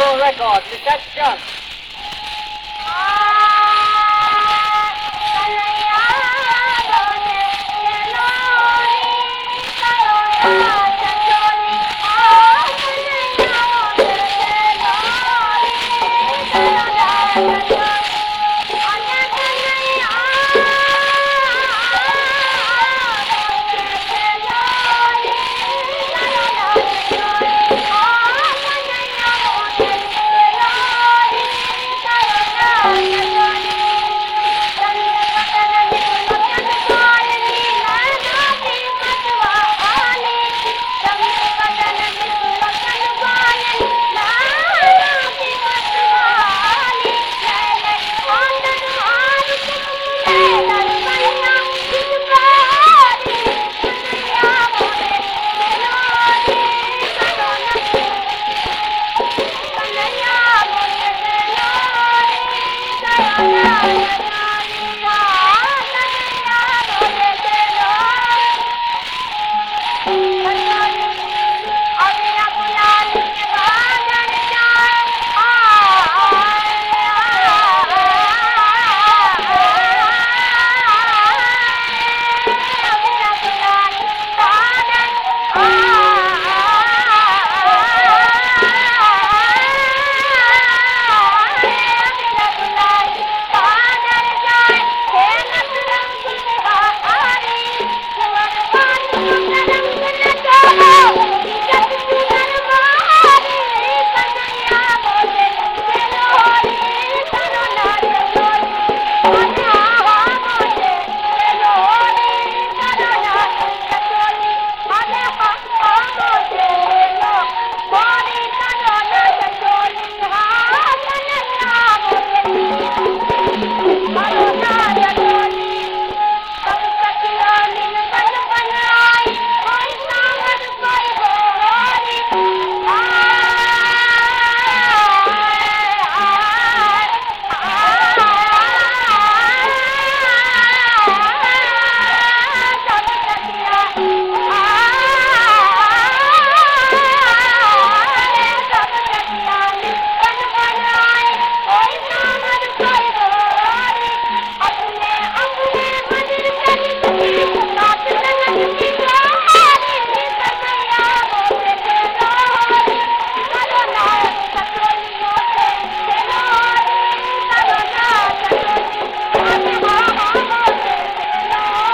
Liverpool record. That John?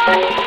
Bye.